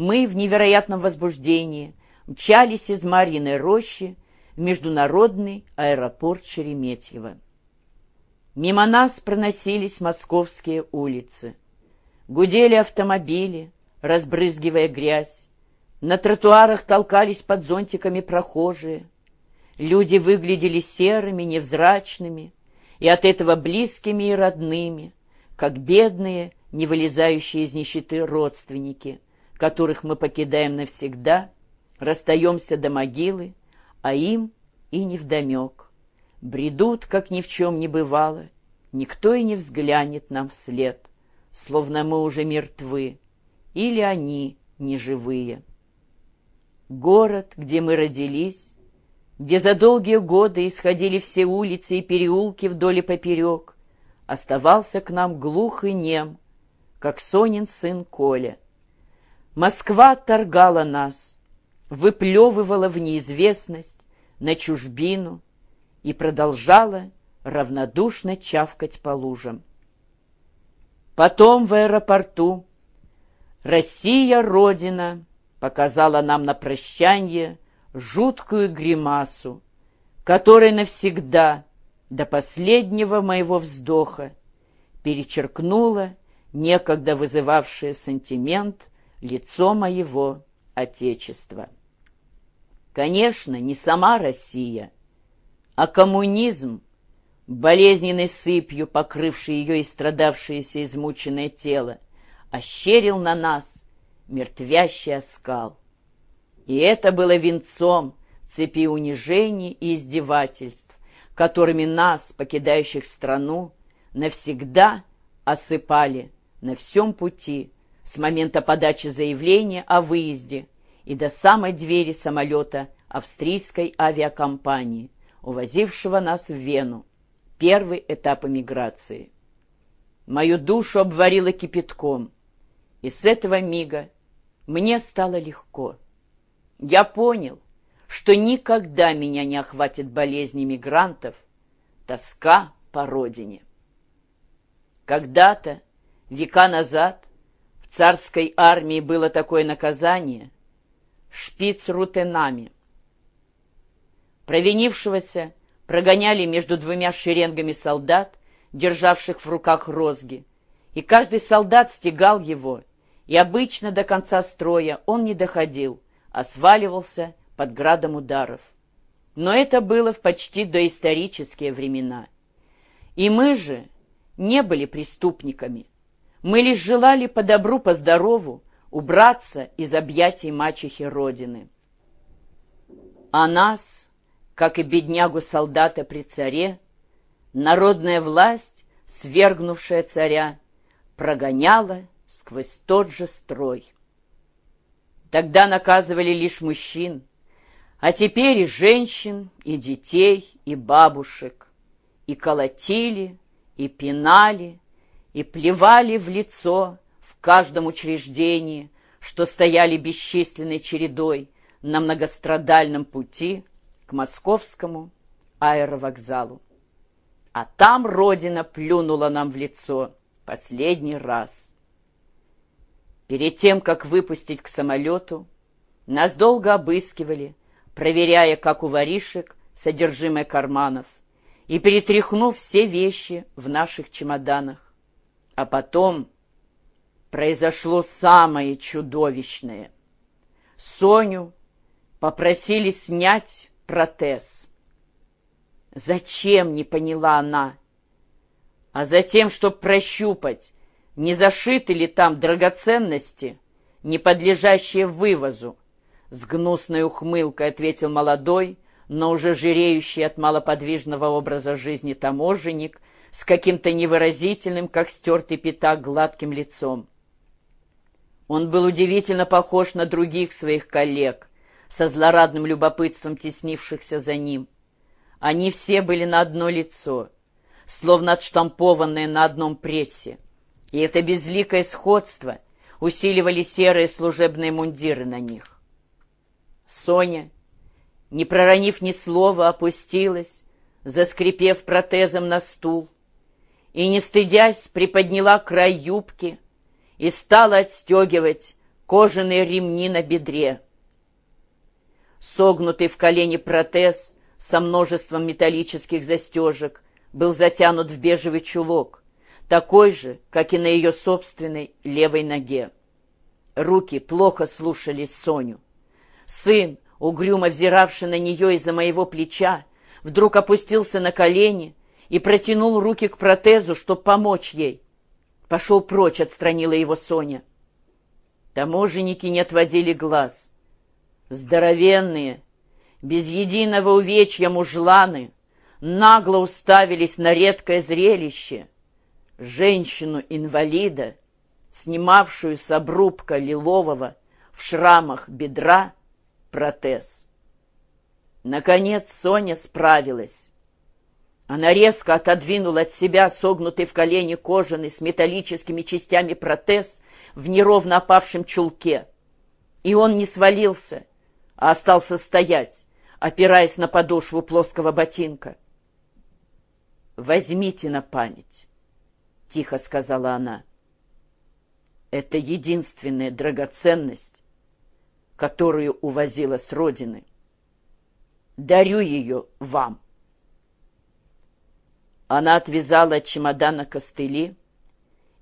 мы в невероятном возбуждении мчались из Марьиной рощи в международный аэропорт Шереметьево. Мимо нас проносились московские улицы. Гудели автомобили, разбрызгивая грязь. На тротуарах толкались под зонтиками прохожие. Люди выглядели серыми, невзрачными и от этого близкими и родными, как бедные, не вылезающие из нищеты родственники, которых мы покидаем навсегда, расстаемся до могилы, а им и невдомек. Бредут, как ни в чем не бывало, никто и не взглянет нам вслед, словно мы уже мертвы, или они неживые. Город, где мы родились, где за долгие годы исходили все улицы и переулки вдоль и поперек, оставался к нам глух и нем, как Сонин сын Коля. Москва торгала нас, выплевывала в неизвестность, на чужбину и продолжала равнодушно чавкать по лужам. Потом в аэропорту «Россия, Родина!» показала нам на прощанье жуткую гримасу, которая навсегда, до последнего моего вздоха, перечеркнула некогда вызывавшее сантимент лицо моего Отечества. Конечно, не сама Россия, а коммунизм, болезненной сыпью покрывший ее истрадавшееся измученное тело, ощерил на нас мертвящий оскал. И это было венцом цепи унижений и издевательств, которыми нас, покидающих страну, навсегда осыпали на всем пути с момента подачи заявления о выезде и до самой двери самолета австрийской авиакомпании, увозившего нас в Вену, первый этап эмиграции. Мою душу обварило кипятком, и с этого мига мне стало легко. Я понял, что никогда меня не охватит болезнь мигрантов, тоска по родине. Когда-то, века назад, царской армии было такое наказание — шпиц-рутенами. Провинившегося прогоняли между двумя шеренгами солдат, державших в руках розги, и каждый солдат стегал его — и обычно до конца строя он не доходил, а сваливался под градом ударов. Но это было в почти доисторические времена. И мы же не были преступниками. Мы лишь желали по добру, по здорову убраться из объятий мачехи Родины. А нас, как и беднягу-солдата при царе, народная власть, свергнувшая царя, прогоняла сквозь тот же строй. Тогда наказывали лишь мужчин, а теперь и женщин, и детей, и бабушек, и колотили, и пинали, и плевали в лицо в каждом учреждении, что стояли бесчисленной чередой на многострадальном пути к московскому аэровокзалу. А там Родина плюнула нам в лицо последний раз. Перед тем, как выпустить к самолету, нас долго обыскивали, проверяя, как у воришек, содержимое карманов, и перетряхнув все вещи в наших чемоданах. А потом произошло самое чудовищное. Соню попросили снять протез. Зачем, не поняла она. А затем, чтобы прощупать, не зашиты ли там драгоценности, не подлежащие вывозу? С гнусной ухмылкой ответил молодой, но уже жиреющий от малоподвижного образа жизни таможенник с каким-то невыразительным, как стертый пятак, гладким лицом. Он был удивительно похож на других своих коллег, со злорадным любопытством теснившихся за ним. Они все были на одно лицо, словно отштампованные на одном прессе. И это безликое сходство усиливали серые служебные мундиры на них. Соня, не проронив ни слова, опустилась, заскрипев протезом на стул, и, не стыдясь, приподняла край юбки и стала отстегивать кожаные ремни на бедре. Согнутый в колени протез со множеством металлических застежек был затянут в бежевый чулок, такой же, как и на ее собственной левой ноге. Руки плохо слушались Соню. Сын, угрюмо взиравший на нее из-за моего плеча, вдруг опустился на колени и протянул руки к протезу, чтобы помочь ей. Пошел прочь, отстранила его Соня. Таможенники не отводили глаз. Здоровенные, без единого увечья мужланы нагло уставились на редкое зрелище. Женщину-инвалида, снимавшую с обрубка лилового в шрамах бедра протез. Наконец Соня справилась. Она резко отодвинула от себя согнутый в колени кожаный с металлическими частями протез в неровно опавшем чулке. И он не свалился, а остался стоять, опираясь на подошву плоского ботинка. «Возьмите на память», — тихо сказала она. «Это единственная драгоценность, которую увозила с родины. Дарю ее вам». Она отвязала от чемодана костыли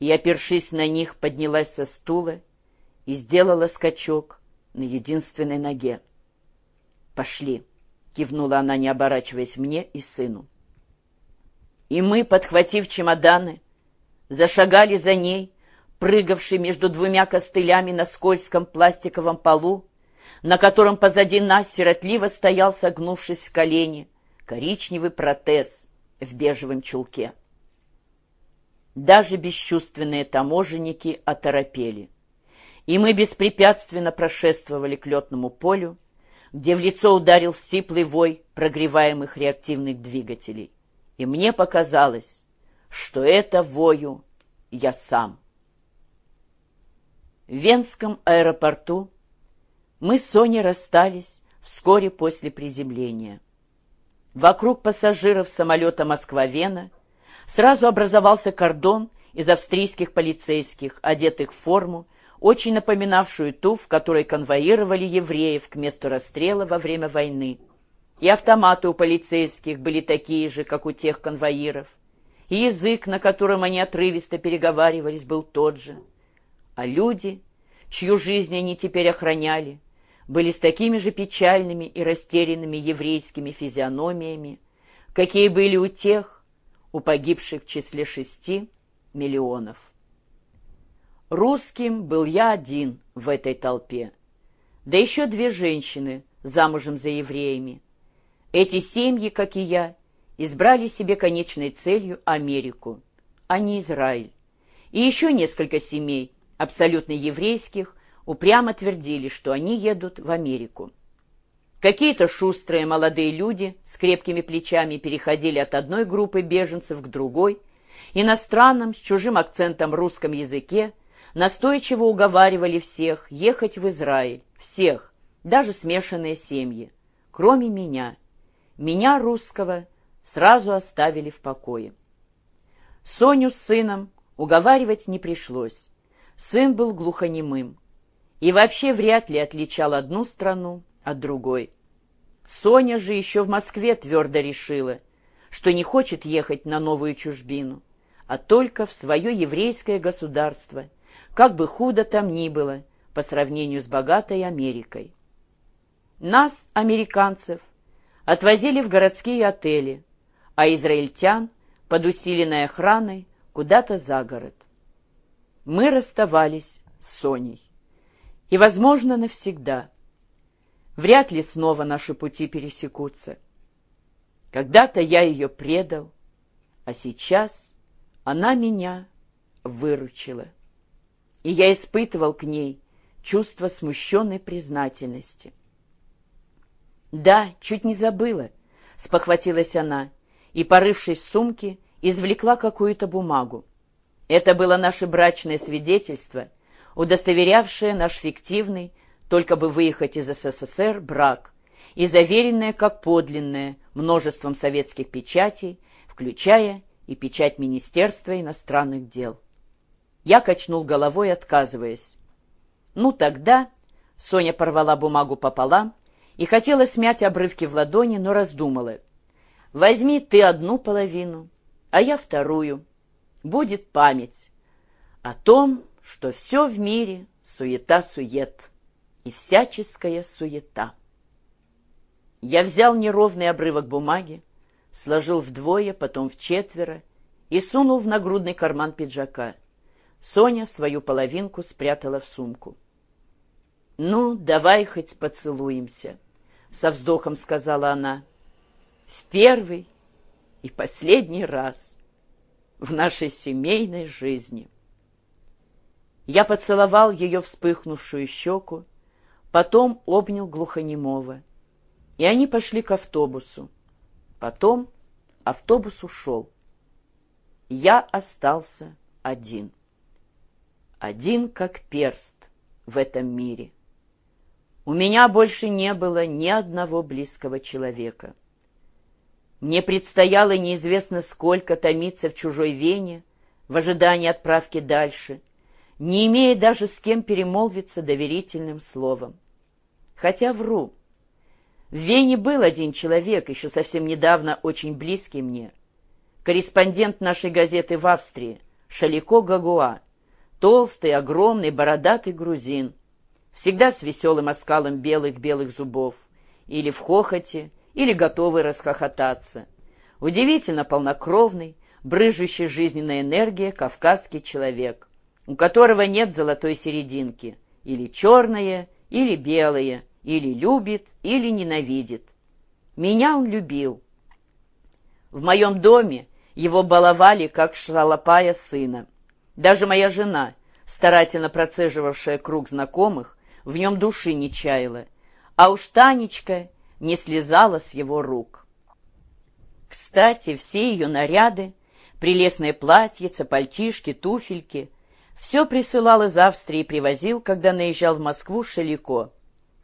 и, опершись на них, поднялась со стула и сделала скачок на единственной ноге. «Пошли», — кивнула она, не оборачиваясь мне и сыну. И мы, подхватив чемоданы, зашагали за ней, прыгавшей между двумя костылями на скользком пластиковом полу, на котором позади нас сиротливо стоял, согнувшись в колени, коричневый протез — в бежевом чулке. Даже бесчувственные таможенники оторопели, и мы беспрепятственно прошествовали к летному полю, где в лицо ударил сиплый вой прогреваемых реактивных двигателей. И мне показалось, что это вою я сам. В Венском аэропорту мы с Соней расстались вскоре после приземления. Вокруг пассажиров самолета «Москва-Вена» сразу образовался кордон из австрийских полицейских, одетых в форму, очень напоминавшую ту, в которой конвоировали евреев к месту расстрела во время войны. И автоматы у полицейских были такие же, как у тех конвоиров. И язык, на котором они отрывисто переговаривались, был тот же. А люди, чью жизнь они теперь охраняли, были с такими же печальными и растерянными еврейскими физиономиями, какие были у тех, у погибших в числе шести миллионов. Русским был я один в этой толпе, да еще две женщины замужем за евреями. Эти семьи, как и я, избрали себе конечной целью Америку, а не Израиль. И еще несколько семей, абсолютно еврейских, упрямо твердили, что они едут в Америку. Какие-то шустрые молодые люди с крепкими плечами переходили от одной группы беженцев к другой, иностранным с чужим акцентом русском языке, настойчиво уговаривали всех ехать в Израиль, всех, даже смешанные семьи, кроме меня. Меня, русского, сразу оставили в покое. Соню с сыном уговаривать не пришлось. Сын был глухонемым и вообще вряд ли отличал одну страну от другой. Соня же еще в Москве твердо решила, что не хочет ехать на новую чужбину, а только в свое еврейское государство, как бы худо там ни было по сравнению с богатой Америкой. Нас, американцев, отвозили в городские отели, а израильтян под усиленной охраной куда-то за город. Мы расставались с Соней и, возможно, навсегда. Вряд ли снова наши пути пересекутся. Когда-то я ее предал, а сейчас она меня выручила. И я испытывал к ней чувство смущенной признательности. «Да, чуть не забыла», — спохватилась она, и, порывшись в сумке, извлекла какую-то бумагу. Это было наше брачное свидетельство — удостоверявшее наш фиктивный, только бы выехать из СССР, брак, и заверенное как подлинное множеством советских печатей, включая и печать Министерства иностранных дел. Я качнул головой, отказываясь. Ну тогда Соня порвала бумагу пополам и хотела смять обрывки в ладони, но раздумала. «Возьми ты одну половину, а я вторую. Будет память о том, что все в мире суета-сует и всяческая суета». Я взял неровный обрывок бумаги, сложил вдвое, потом в четверо и сунул в нагрудный карман пиджака. Соня свою половинку спрятала в сумку. «Ну, давай хоть поцелуемся», — со вздохом сказала она. «В первый и последний раз в нашей семейной жизни». Я поцеловал ее вспыхнувшую щеку, потом обнял глухонемого, и они пошли к автобусу. Потом автобус ушел. Я остался один. Один как перст в этом мире. У меня больше не было ни одного близкого человека. Мне предстояло неизвестно сколько томиться в чужой вене, в ожидании отправки дальше, не имея даже с кем перемолвиться доверительным словом. Хотя вру. В Вене был один человек, еще совсем недавно очень близкий мне. Корреспондент нашей газеты в Австрии, Шалико Гагуа. Толстый, огромный, бородатый грузин. Всегда с веселым оскалом белых-белых зубов. Или в хохоте, или готовый расхохотаться. Удивительно полнокровный, брыжущий жизненной энергией кавказский человек, у которого нет золотой серединки. Или черное, или белое, или любит, или ненавидит. Меня он любил. В моем доме его баловали, как шалопая сына. Даже моя жена, старательно процеживавшая круг знакомых, в нем души не чаяла, а уж Танечка не слезала с его рук. Кстати, все ее наряды, прелестные платьица, пальтишки, туфельки, все присылал из Австрии и привозил, когда наезжал в Москву Шелико.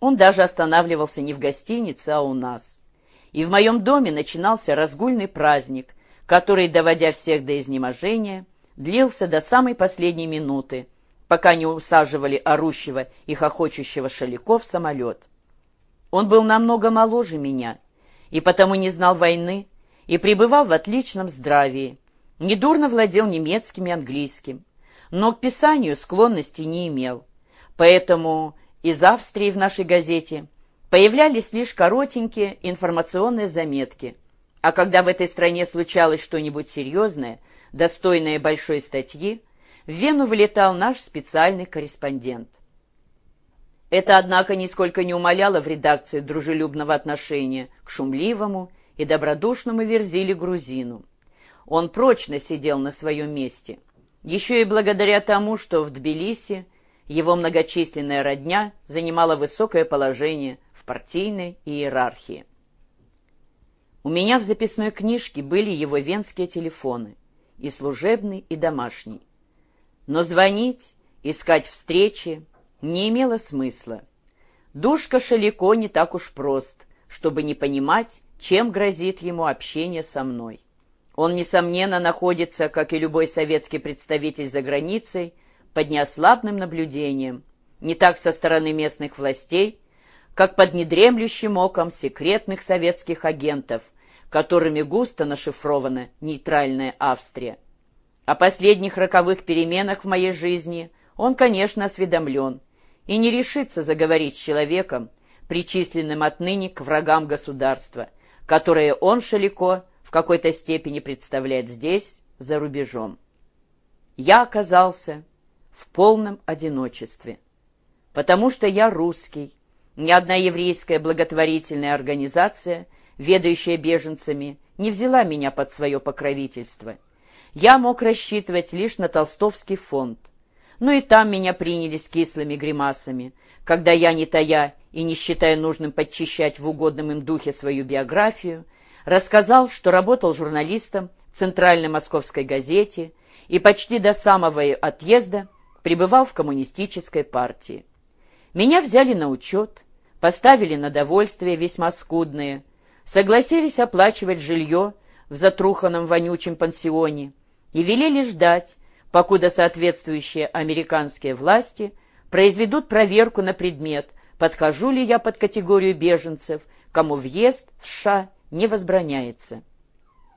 Он даже останавливался не в гостинице, а у нас. И в моем доме начинался разгульный праздник, который, доводя всех до изнеможения, длился до самой последней минуты, пока не усаживали орущего и хохочущего Шалико в самолет. Он был намного моложе меня, и потому не знал войны, и пребывал в отличном здравии, недурно владел немецким и английским, но к писанию склонности не имел. Поэтому из Австрии в нашей газете появлялись лишь коротенькие информационные заметки, а когда в этой стране случалось что-нибудь серьезное, достойное большой статьи, в Вену вылетал наш специальный корреспондент. Это, однако, нисколько не умаляло в редакции дружелюбного отношения к шумливому и добродушному Верзиле грузину. Он прочно сидел на своем месте, еще и благодаря тому, что в Тбилиси его многочисленная родня занимала высокое положение в партийной иерархии. У меня в записной книжке были его венские телефоны, и служебный, и домашний. Но звонить, искать встречи не имело смысла. Душка Шалико не так уж прост, чтобы не понимать, чем грозит ему общение со мной. Он, несомненно, находится, как и любой советский представитель за границей, под неослабным наблюдением, не так со стороны местных властей, как под недремлющим оком секретных советских агентов, которыми густо нашифрована нейтральная Австрия. О последних роковых переменах в моей жизни он, конечно, осведомлен и не решится заговорить с человеком, причисленным отныне к врагам государства, которое он, в какой-то степени представляет здесь, за рубежом. Я оказался в полном одиночестве. Потому что я русский, ни одна еврейская благотворительная организация, ведающая беженцами, не взяла меня под свое покровительство. Я мог рассчитывать лишь на толстовский фонд. Но и там меня приняли с кислыми гримасами, когда я, не тая и не считая нужным подчищать в угодном им духе свою биографию, рассказал, что работал журналистом в Центральной московской газете и почти до самого отъезда пребывал в коммунистической партии. Меня взяли на учет, поставили на довольствие весьма скудные, согласились оплачивать жилье в затруханном вонючем пансионе и велели ждать, покуда соответствующие американские власти произведут проверку на предмет, подхожу ли я под категорию беженцев, кому въезд в США не возбраняется.